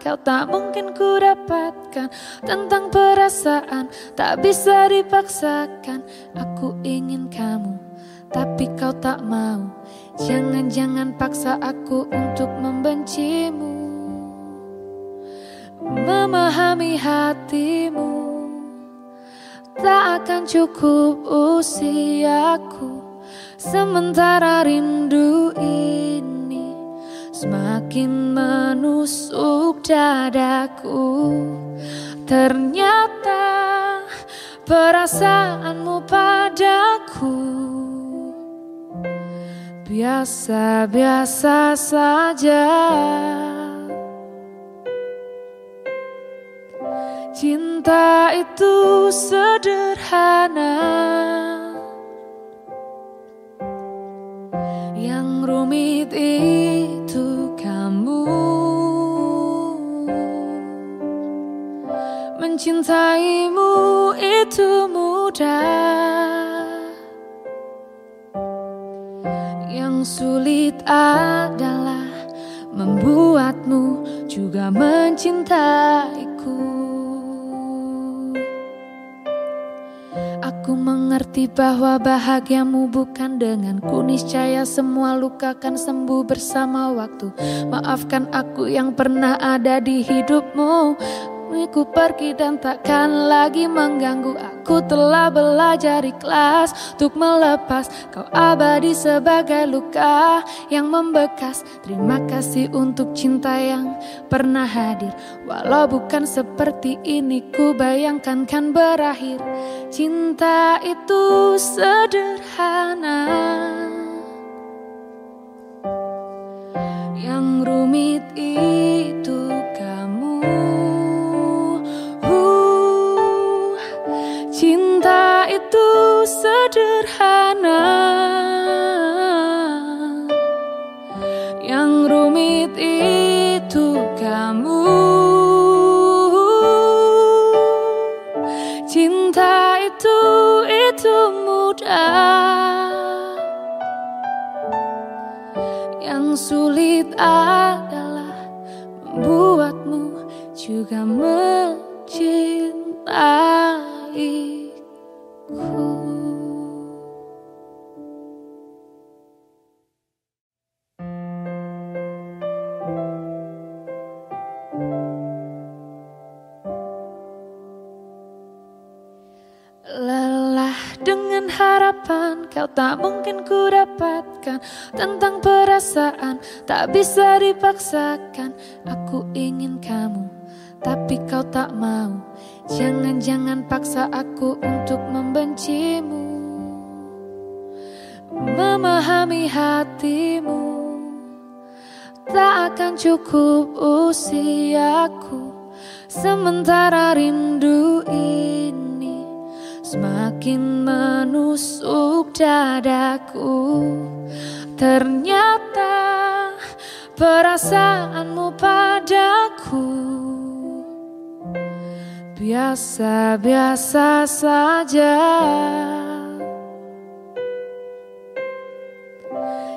kau tak mungkin ku dapatkan Tentang perasaan tak bisa dipaksakan. Aku ingin kamu tapi kau tak mau. Jangan-jangan paksa aku untuk membencimu. Memahami hatimu Tak akan cukup usiaku. Sementara rindu ini Semakin menusuk dadaku Ternyata perasaanmu padaku. Biasa-biasa saja. Cinta itu sederhana. Yang rumit itu Mencintaimu itu mudah. Yang sulit adalah membuatmu juga mencintaiku. Aku mengerti bahwa bahagiamu bukan dengan ku Niscaya semua luka kan sembuh bersama waktu. Maafkan aku yang pernah ada di hidupmu Aku pergi dan takkan lagi mengganggu. Aku telah belajar ikhlas Untuk melepas. Kau abadi sebagai luka Yang membekas. Terima kasih untuk cinta yang pernah hadir. Walau bukan seperti ini Ku bayangkan kan berakhir. Cinta itu sederhana. Yang rumit itu Cinta itu, itu mudah. Yang sulit adalah Membuatmu juga mencintai harapan kau tak mungkin ku dapatkan. Tentang perasaan tak bisa dipaksakan. Aku ingin kamu tapi kau tak mau. Jangan-jangan paksa aku untuk membencimu. Memahami hatimu. Tak akan cukup usiaku. Sementara rindu ini Semakin menusuk dadaku Ternyata perasaanmu padaku. Biasa-biasa saja.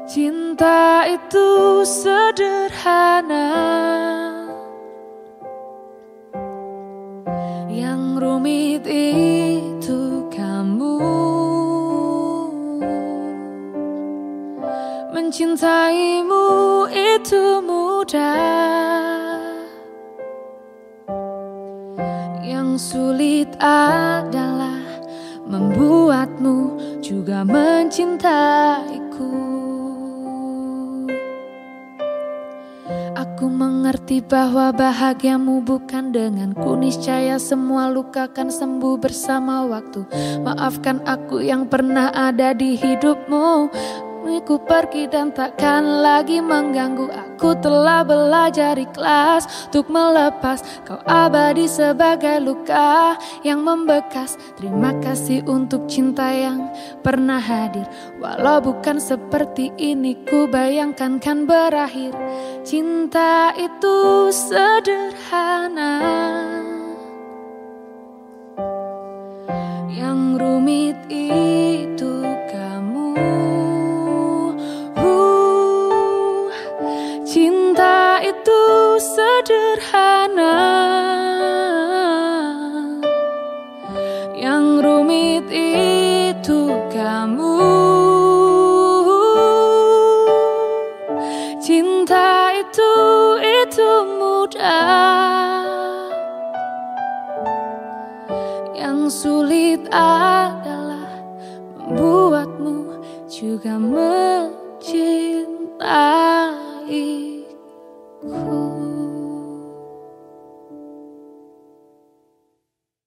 Cinta itu sederhana. Yang rumit itu Mencintaimu itu mudah. Sulit adalah membuatmu juga mencintaiku. Aku mengerti bahwa bahagiamu bukan denganku. Niscaya semua luka kan sembuh bersama waktu. Maafkan aku yang pernah ada di hidupmu Aku pergi dan takkan lagi mengganggu. Aku telah belajar ikhlas Untuk melepas. Kau abadi sebagai luka Yang membekas. Terima kasih untuk cinta yang pernah hadir. Walau bukan seperti ini Ku bayangkan kan berakhir. Cinta itu sederhana. Yang rumit itu itu itu mudah. Yang sulit adalah membuatmu juga